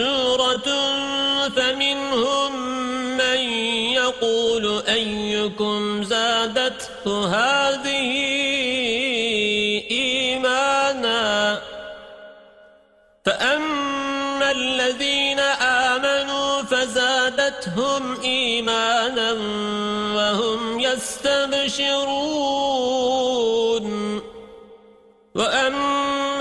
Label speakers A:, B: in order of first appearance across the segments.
A: سورة فمنهم من يقول أيكم زادته هذه إيمانا فأما الذين آمنوا فزادتهم إيمانا وهم يستبشرون. وأما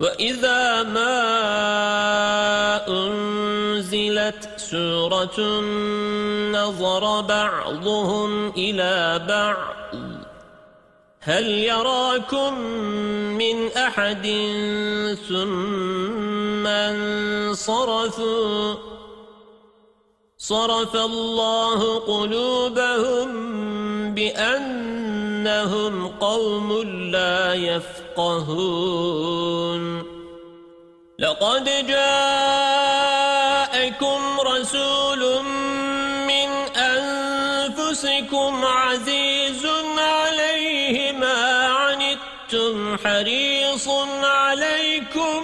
A: وإذا ما أنزلت سورة نظر بعضهم إلى بعض. هل يراكم من أحد ثم انصرفوا؟ صرف الله قلوبهم بأنهم قوم لا يفقهون. لقد جاءكم رسول من أنفسكم عزيز عليه ما عنتم حريص عليكم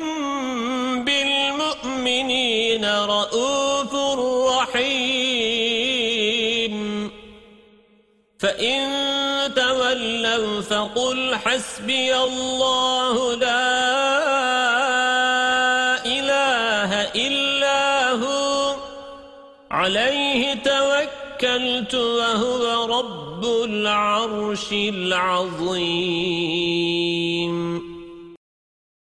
A: بالمؤمنين رؤوف رحيم. فإن تولوا فقل حسبي الله لا إله إلا هو. عليه توكلت وهو رب العرش العظيم.